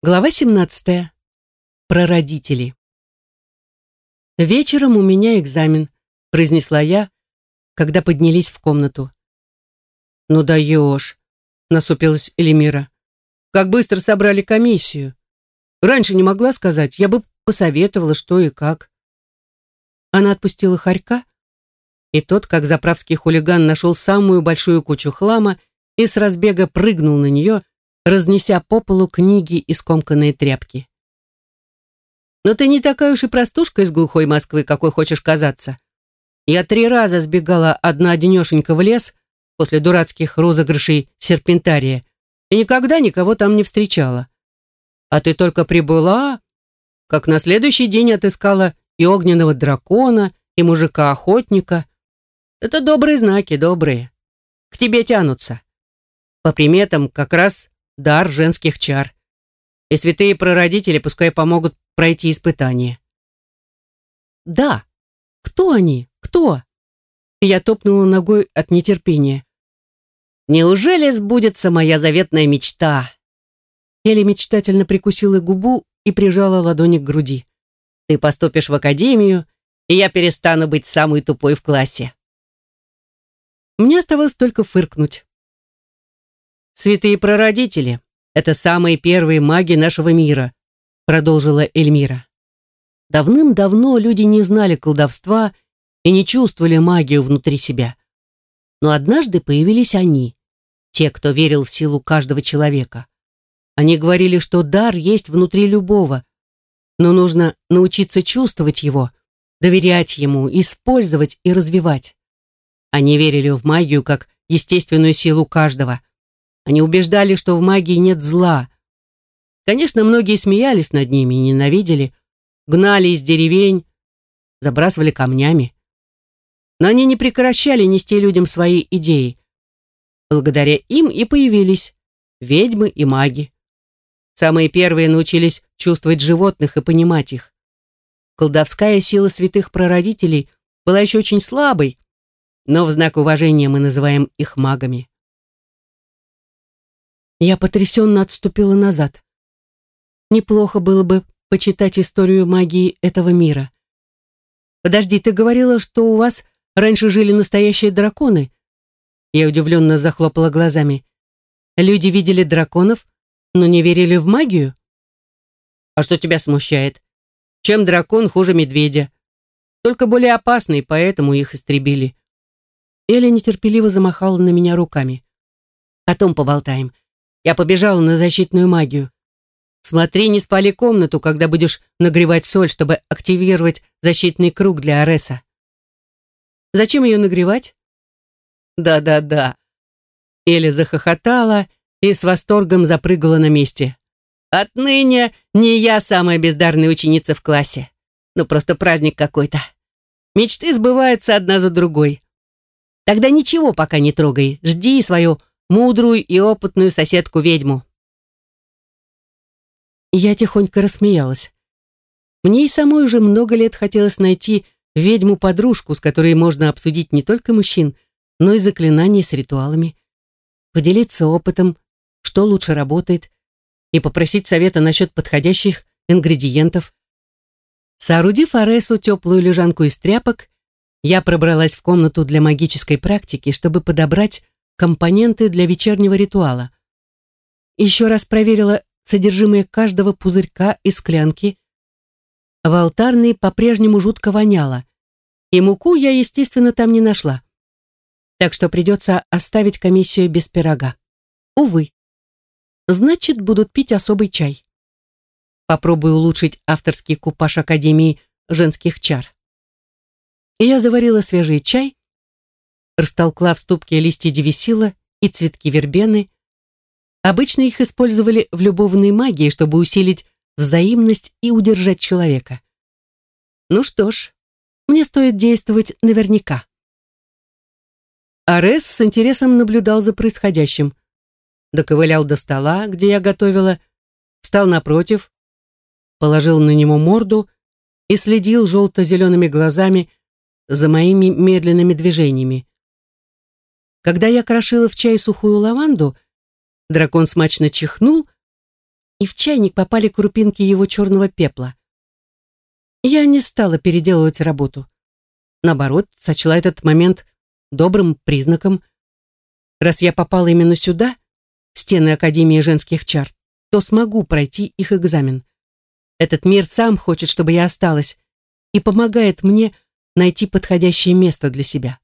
Глава 17. Прародители. «Вечером у меня экзамен», — произнесла я, когда поднялись в комнату. «Ну даешь», — насупилась Элемира. «Как быстро собрали комиссию. Раньше не могла сказать, я бы посоветовала, что и как». Она отпустила хорька, и тот, как заправский хулиган, нашел самую большую кучу хлама и с разбега прыгнул на нее, разнеся по полу книги и скомканные тряпки. «Но ты не такая уж и простушка из глухой Москвы, какой хочешь казаться. Я три раза сбегала одна-одинешенька в лес после дурацких розыгрышей серпентария и никогда никого там не встречала. А ты только прибыла, как на следующий день отыскала и огненного дракона, и мужика-охотника. Это добрые знаки, добрые. К тебе тянутся. По приметам, как раз дар женских чар. И святые прародители пускай помогут пройти испытание. Да, кто они? Кто? Я топнула ногой от нетерпения. Неужели сбудется моя заветная мечта? Элли мечтательно прикусила губу и прижала ладони к груди. Ты поступишь в академию, и я перестану быть самой тупой в классе. Мне оставалось только фыркнуть. «Святые прародители — это самые первые маги нашего мира», продолжила Эльмира. Давным-давно люди не знали колдовства и не чувствовали магию внутри себя. Но однажды появились они, те, кто верил в силу каждого человека. Они говорили, что дар есть внутри любого, но нужно научиться чувствовать его, доверять ему, использовать и развивать. Они верили в магию как естественную силу каждого, они убеждали, что в магии нет зла. Конечно, многие смеялись над ними, ненавидели, гнали из деревень, забрасывали камнями. Но они не прекращали нести людям свои идеи. Благодаря им и появились ведьмы и маги. Самые первые научились чувствовать животных и понимать их. Колдовская сила святых прародителей была еще очень слабой, но в знак уважения мы называем их магами. Я потрясенно отступила назад. Неплохо было бы почитать историю магии этого мира. Подожди, ты говорила, что у вас раньше жили настоящие драконы? Я удивленно захлопала глазами. Люди видели драконов, но не верили в магию? А что тебя смущает? Чем дракон хуже медведя? Только более опасный, поэтому их истребили. Эля нетерпеливо замахала на меня руками. Потом поболтаем. Я побежала на защитную магию. Смотри, не спали комнату, когда будешь нагревать соль, чтобы активировать защитный круг для Ареса. Зачем ее нагревать? Да-да-да. Эля захохотала и с восторгом запрыгала на месте. Отныне не я самая бездарная ученица в классе. Ну, просто праздник какой-то. Мечты сбываются одна за другой. Тогда ничего пока не трогай. Жди свою мудрую и опытную соседку-ведьму. Я тихонько рассмеялась. Мне и самой уже много лет хотелось найти ведьму-подружку, с которой можно обсудить не только мужчин, но и заклинания с ритуалами, поделиться опытом, что лучше работает, и попросить совета насчет подходящих ингредиентов. Соорудив Аресу теплую лежанку из тряпок, я пробралась в комнату для магической практики, чтобы подобрать компоненты для вечернего ритуала. Еще раз проверила содержимое каждого пузырька и склянки. В алтарной по-прежнему жутко воняло, и муку я, естественно, там не нашла. Так что придется оставить комиссию без пирога. Увы. Значит, будут пить особый чай. Попробую улучшить авторский купаж Академии женских чар. И я заварила свежий чай, растолкла в ступке листья девисила и цветки вербены. Обычно их использовали в любовной магии, чтобы усилить взаимность и удержать человека. Ну что ж, мне стоит действовать наверняка. Арес с интересом наблюдал за происходящим. Доковылял до стола, где я готовила, встал напротив, положил на него морду и следил желто-зелеными глазами за моими медленными движениями. Когда я крошила в чай сухую лаванду, дракон смачно чихнул, и в чайник попали крупинки его черного пепла. Я не стала переделывать работу. Наоборот, сочла этот момент добрым признаком. Раз я попала именно сюда, в стены Академии женских чар, то смогу пройти их экзамен. Этот мир сам хочет, чтобы я осталась, и помогает мне найти подходящее место для себя.